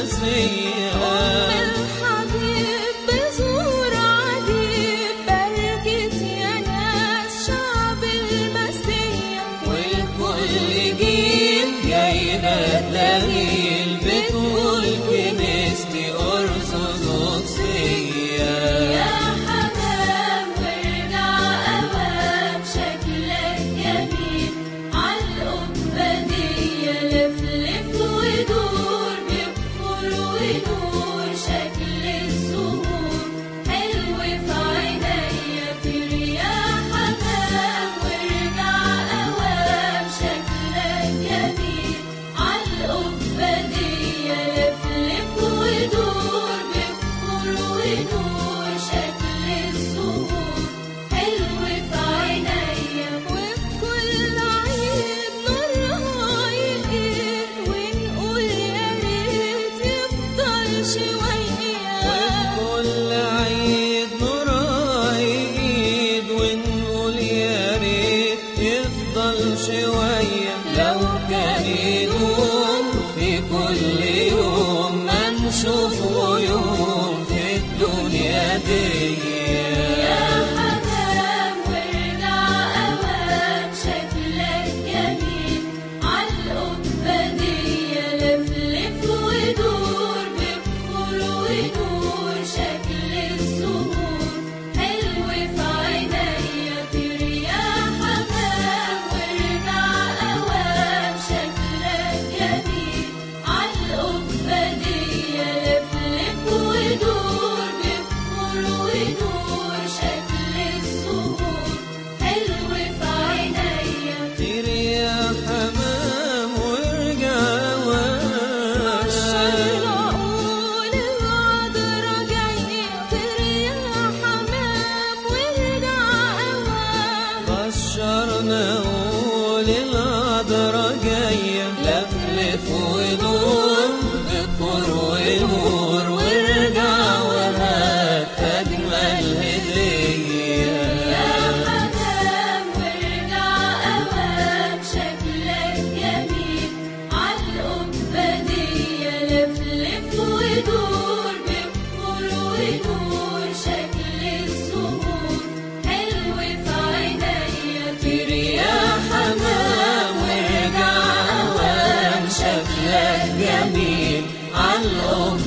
المسيح شكلك جميل عالقبادية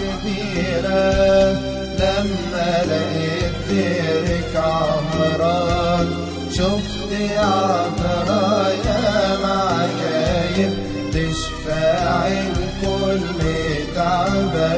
كبيرة لما لقيت ديرك عمران. شفت يا عمران يا معجايب تشفع الكل تعبان.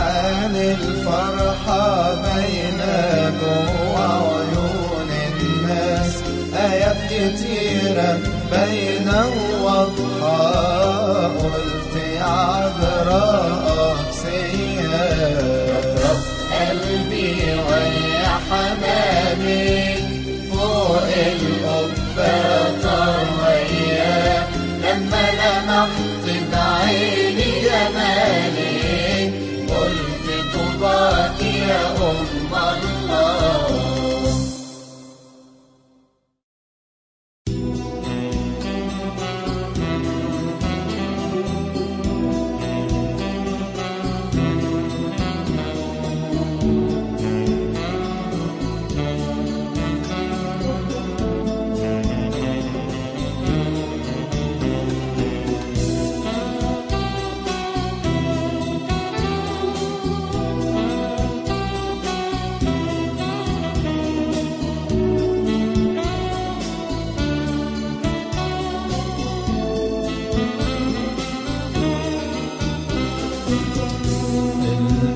عن الفرحة بين جوع عيون الناس آيات كتيرة باينة وواضحة قلت يا عذراء سيد قلبي ويا حمامي فوق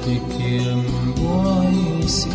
صوتك ينبوع يسير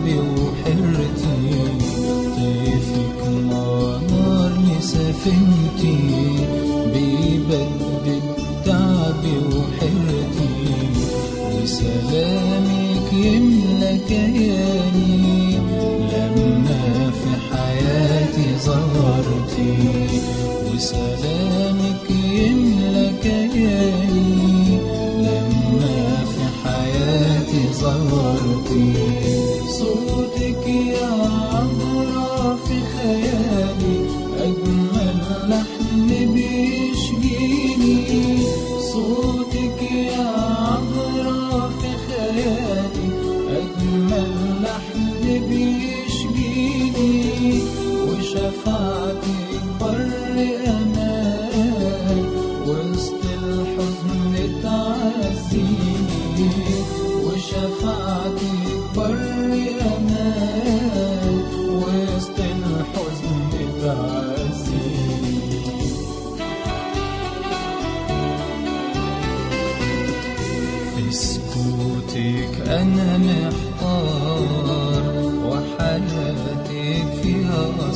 حبي وحرتي طيفك ما نار لسفنتي صوتك يا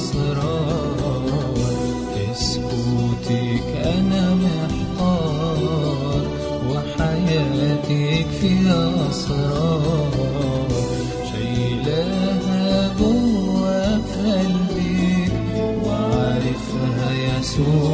الأسرار في سكوتك أنا محتار وحياتك فيها أسرار. شايلاها جواك قلبك وعارفها يسوع